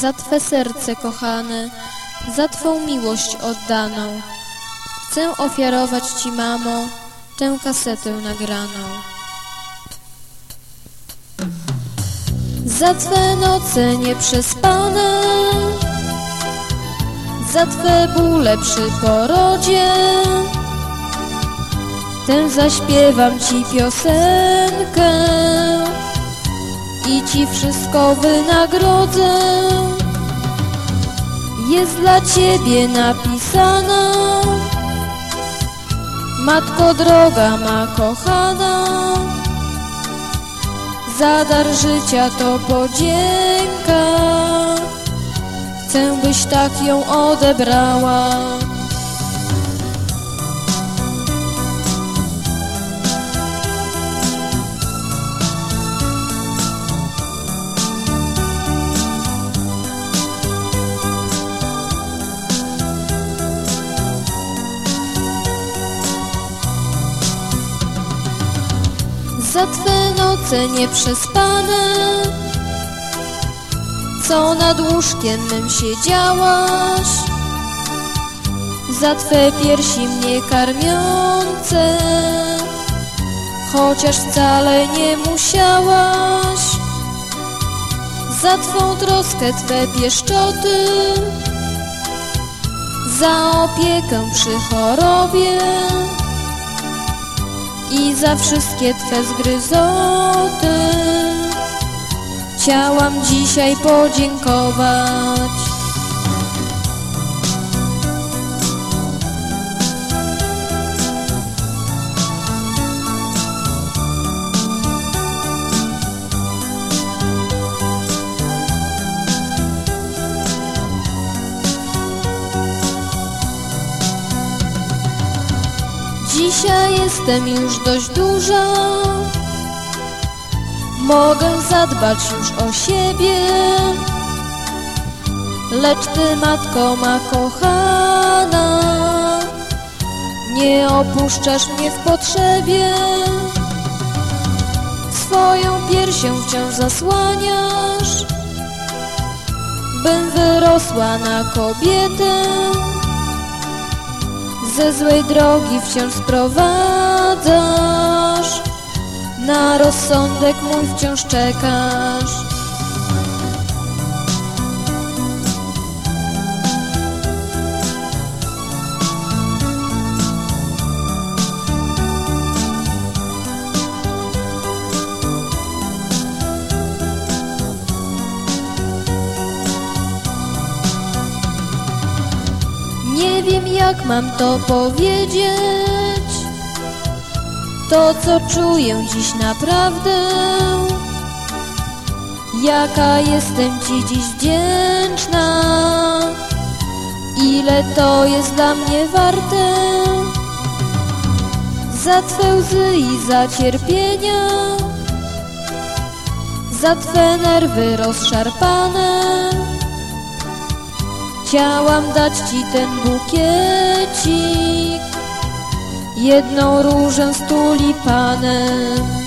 za Twe serce kochane, za Twą miłość oddaną. Chcę ofiarować Ci, mamo, tę kasetę nagraną. Za Twe noce nieprzespane, za Twe bóle przy porodzie, tę zaśpiewam Ci piosenkę Ci wszystko wynagrodzę. Jest dla Ciebie napisana, Matko droga ma kochana, za dar życia to podzięka. Chcę, byś tak ją odebrała. Za Twe noce nieprzespane, co nad łóżkiem mym siedziałaś, za Twe piersi mnie karmiące, chociaż wcale nie musiałaś, za Twą troskę Twe pieszczoty, za opiekę przy chorobie i za wszystkie Twe zgryzoty chciałam dzisiaj podziękować. Dzisiaj jestem już dość duża, mogę zadbać już o siebie, lecz Ty, Matko ma kochana, nie opuszczasz mnie w potrzebie, swoją piersią wciąż zasłaniasz, bym wyrosła na kobietę ze złej drogi wciąż sprowadzasz, na rozsądek mój wciąż czekasz. Nie wiem jak mam to powiedzieć. To co czuję dziś naprawdę. Jaka jestem Ci dziś wdzięczna. Ile to jest dla mnie warte. Za Twe łzy i za cierpienia. Za Twe nerwy rozszarpane Chciałam dać Ci ten bukiecik, jedną różę z tulipanem.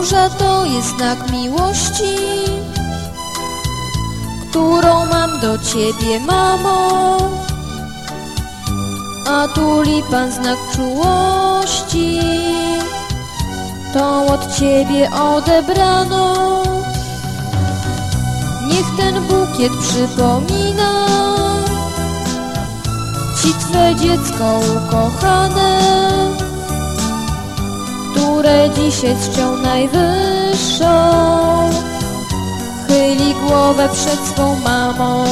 Róża to jest znak miłości, którą mam do ciebie, mamo. A tulipan znak czułości, tą od ciebie odebrano. Niech ten bukiet przypomina ci twe dziecko ukochane które dzisiaj czcią najwyższą chyli głowę przed swą mamą.